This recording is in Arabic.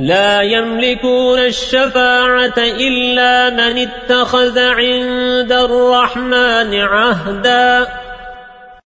لا يملكون الشفاعة إلا من اتخذ عند الرحمن عهداً.